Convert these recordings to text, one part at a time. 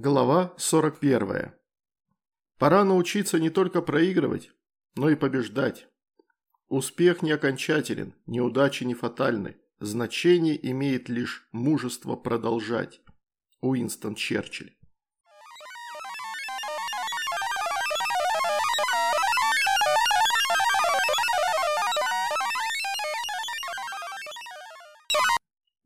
Глава 41. Пора научиться не только проигрывать, но и побеждать. Успех не окончателен, неудачи не фатальны. Значение имеет лишь мужество продолжать. Уинстон Черчилль.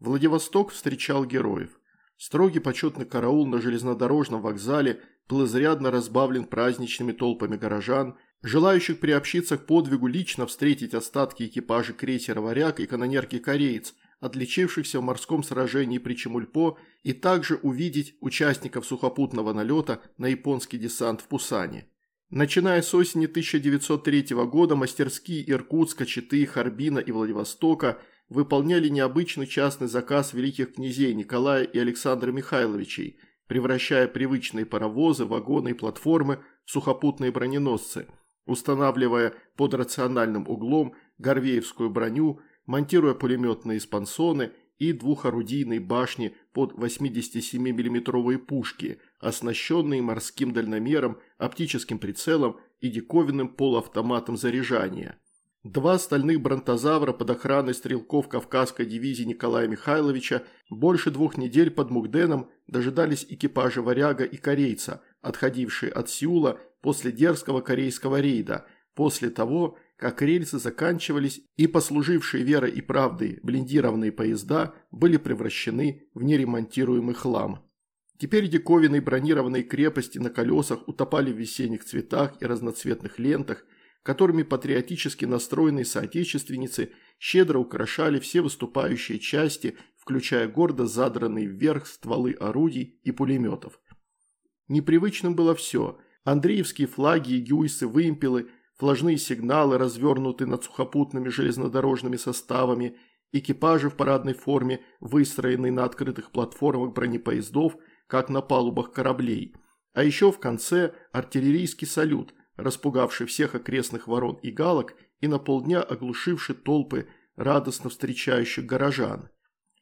Владивосток встречал героев. Строгий почетный караул на железнодорожном вокзале был изрядно разбавлен праздничными толпами горожан, желающих приобщиться к подвигу лично встретить остатки экипажа крейсера «Варяг» и канонерки «Кореец», отличившихся в морском сражении при Чемульпо, и также увидеть участников сухопутного налета на японский десант в Пусане. Начиная с осени 1903 года мастерские Иркутска, Читы, Харбина и Владивостока – выполняли необычный частный заказ великих князей Николая и Александра Михайловичей, превращая привычные паровозы, вагоны и платформы в сухопутные броненосцы, устанавливая под рациональным углом горвеевскую броню, монтируя пулеметные спансоны и двухорудийные башни под 87 миллиметровые пушки, оснащенные морским дальномером, оптическим прицелом и диковинным полуавтоматом заряжания. Два стальных бронтозавра под охраной стрелков Кавказской дивизии Николая Михайловича больше двух недель под Мугденом дожидались экипажа «Варяга» и «Корейца», отходившие от Сеула после дерзкого корейского рейда, после того, как рельсы заканчивались и послужившие верой и правдой блиндированные поезда были превращены в неремонтируемый хлам. Теперь диковинные бронированные крепости на колесах утопали в весенних цветах и разноцветных лентах, которыми патриотически настроенные соотечественницы щедро украшали все выступающие части, включая гордо задранные вверх стволы орудий и пулеметов. Непривычным было все – Андреевские флаги и гюйсы, вымпелы, флажные сигналы, развернутые над сухопутными железнодорожными составами, экипажи в парадной форме, выстроенные на открытых платформах бронепоездов, как на палубах кораблей. А еще в конце артиллерийский салют – распугавший всех окрестных ворон и галок и на полдня оглушивший толпы радостно встречающих горожан.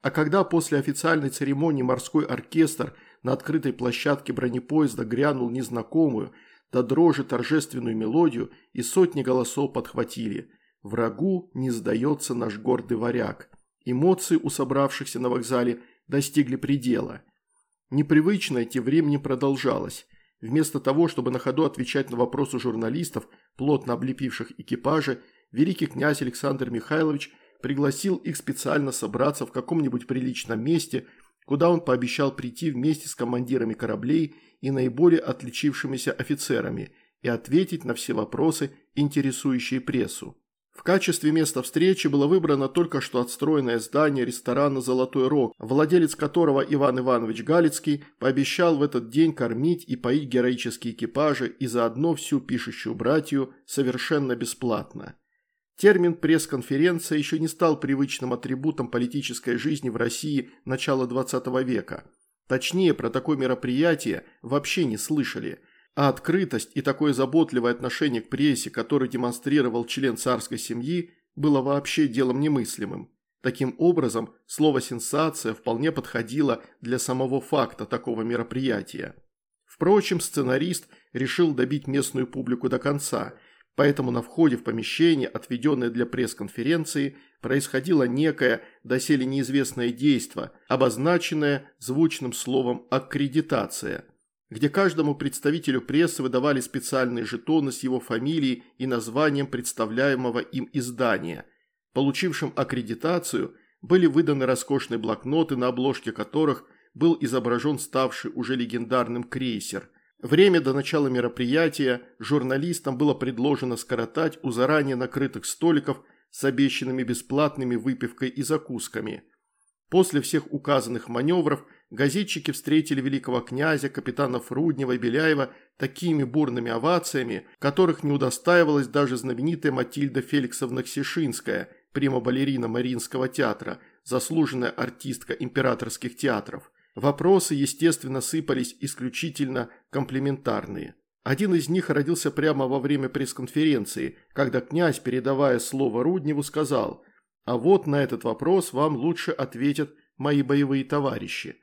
А когда после официальной церемонии морской оркестр на открытой площадке бронепоезда грянул незнакомую, до дрожи торжественную мелодию, и сотни голосов подхватили «Врагу не сдается наш гордый варяг». Эмоции у собравшихся на вокзале достигли предела. Непривычно тем временем продолжалось. Вместо того, чтобы на ходу отвечать на вопросы журналистов, плотно облепивших экипажи, великий князь Александр Михайлович пригласил их специально собраться в каком-нибудь приличном месте, куда он пообещал прийти вместе с командирами кораблей и наиболее отличившимися офицерами и ответить на все вопросы, интересующие прессу. В качестве места встречи было выбрано только что отстроенное здание ресторана «Золотой рог», владелец которого Иван Иванович Галицкий пообещал в этот день кормить и поить героические экипажи и заодно всю пишущую братью совершенно бесплатно. Термин «пресс-конференция» еще не стал привычным атрибутом политической жизни в России начала XX века. Точнее, про такое мероприятие вообще не слышали – а открытость и такое заботливое отношение к прессе, которое демонстрировал член царской семьи, было вообще делом немыслимым. Таким образом, слово «сенсация» вполне подходило для самого факта такого мероприятия. Впрочем, сценарист решил добить местную публику до конца, поэтому на входе в помещение, отведенное для пресс-конференции, происходило некое, доселе неизвестное действо, обозначенное звучным словом «аккредитация» где каждому представителю прессы выдавали специальные жетоны с его фамилией и названием представляемого им издания. Получившим аккредитацию были выданы роскошные блокноты, на обложке которых был изображен ставший уже легендарным крейсер. Время до начала мероприятия журналистам было предложено скоротать у заранее накрытых столиков с обещанными бесплатными выпивкой и закусками. После всех указанных маневров – газетчики встретили великого князя, капитанов Руднева и Беляева такими бурными овациями, которых не удостаивалась даже знаменитая Матильда Феликсовна Ксишинская, прима-балерина Мариинского театра, заслуженная артистка императорских театров. Вопросы, естественно, сыпались исключительно комплиментарные. Один из них родился прямо во время пресс-конференции, когда князь, передавая слово Рудневу, сказал «А вот на этот вопрос вам лучше ответят мои боевые товарищи».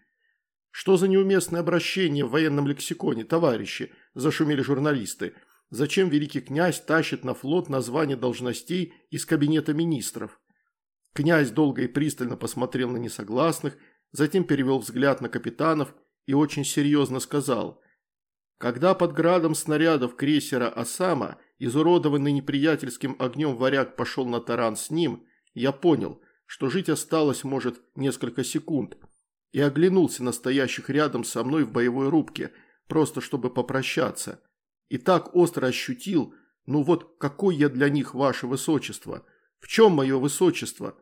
«Что за неуместное обращение в военном лексиконе, товарищи?» – зашумели журналисты. «Зачем великий князь тащит на флот название должностей из кабинета министров?» Князь долго и пристально посмотрел на несогласных, затем перевел взгляд на капитанов и очень серьезно сказал – когда под градом снарядов крейсера «Осама» изуродованный неприятельским огнем варяг пошел на таран с ним, я понял, что жить осталось, может, несколько секунд, и оглянулся на стоящих рядом со мной в боевой рубке, просто чтобы попрощаться. И так остро ощутил, ну вот какой я для них, ваше высочество, в чем мое высочество,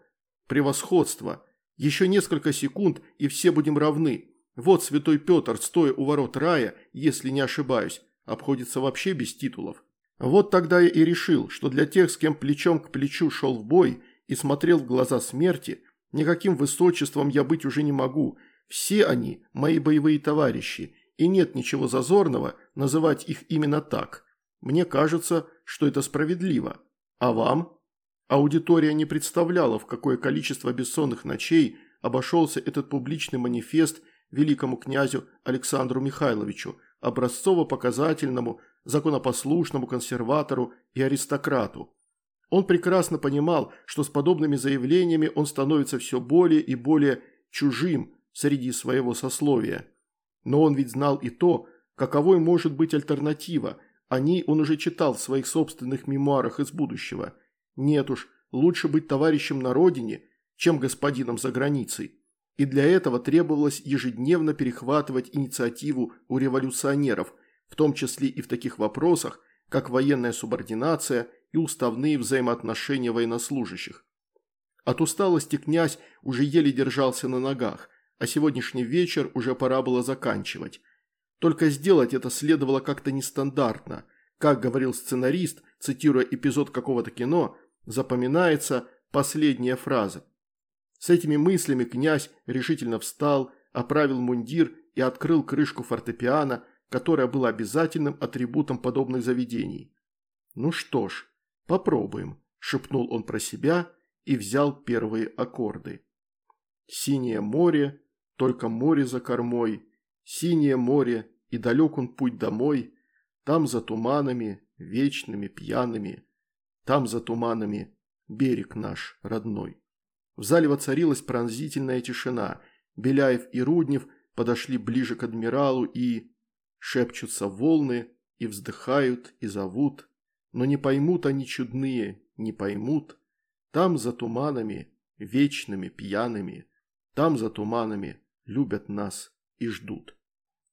превосходство, еще несколько секунд, и все будем равны». Вот святой Петр, стоя у ворот рая, если не ошибаюсь, обходится вообще без титулов. Вот тогда я и решил, что для тех, с кем плечом к плечу шел в бой и смотрел в глаза смерти, никаким высочеством я быть уже не могу. Все они мои боевые товарищи, и нет ничего зазорного называть их именно так. Мне кажется, что это справедливо. А вам? Аудитория не представляла, в какое количество бессонных ночей обошелся этот публичный манифест – великому князю Александру Михайловичу, образцово-показательному, законопослушному консерватору и аристократу. Он прекрасно понимал, что с подобными заявлениями он становится все более и более чужим среди своего сословия. Но он ведь знал и то, каковой может быть альтернатива, о ней он уже читал в своих собственных мемуарах из будущего. Нет уж, лучше быть товарищем на родине, чем господином за границей и для этого требовалось ежедневно перехватывать инициативу у революционеров, в том числе и в таких вопросах, как военная субординация и уставные взаимоотношения военнослужащих. От усталости князь уже еле держался на ногах, а сегодняшний вечер уже пора было заканчивать. Только сделать это следовало как-то нестандартно. Как говорил сценарист, цитируя эпизод какого-то кино, запоминается последняя фраза – с этими мыслями князь решительно встал, оправил мундир и открыл крышку фортепиано, которая была обязательным атрибутом подобных заведений. «Ну что ж, попробуем», – шепнул он про себя и взял первые аккорды. «Синее море, только море за кормой, синее море, и далек он путь домой, там за туманами, вечными, пьяными, там за туманами берег наш родной». В зале воцарилась пронзительная тишина. Беляев и Руднев подошли ближе к адмиралу и... Шепчутся волны и вздыхают и зовут. Но не поймут они чудные, не поймут. Там за туманами, вечными, пьяными, там за туманами любят нас и ждут.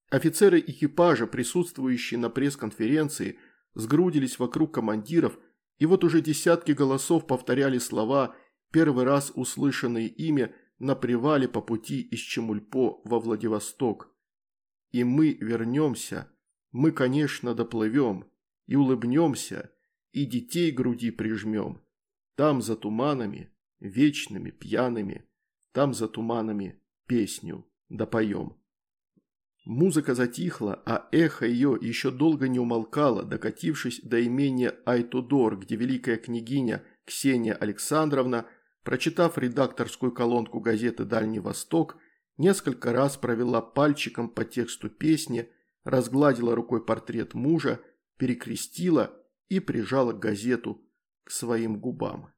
Офицеры экипажа, присутствующие на пресс-конференции, сгрудились вокруг командиров, и вот уже десятки голосов повторяли слова первый раз услышанное имя на привале по пути из Чемульпо во Владивосток. И мы вернемся, мы, конечно, доплывем, и улыбнемся, и детей груди прижмем. Там за туманами, вечными, пьяными, там за туманами песню допоем. Музыка затихла, а эхо ее еще долго не умолкало, докатившись до имения Айтудор, где великая княгиня Ксения Александровна – Прочитав редакторскую колонку газеты «Дальний Восток», несколько раз провела пальчиком по тексту песни, разгладила рукой портрет мужа, перекрестила и прижала газету к своим губам.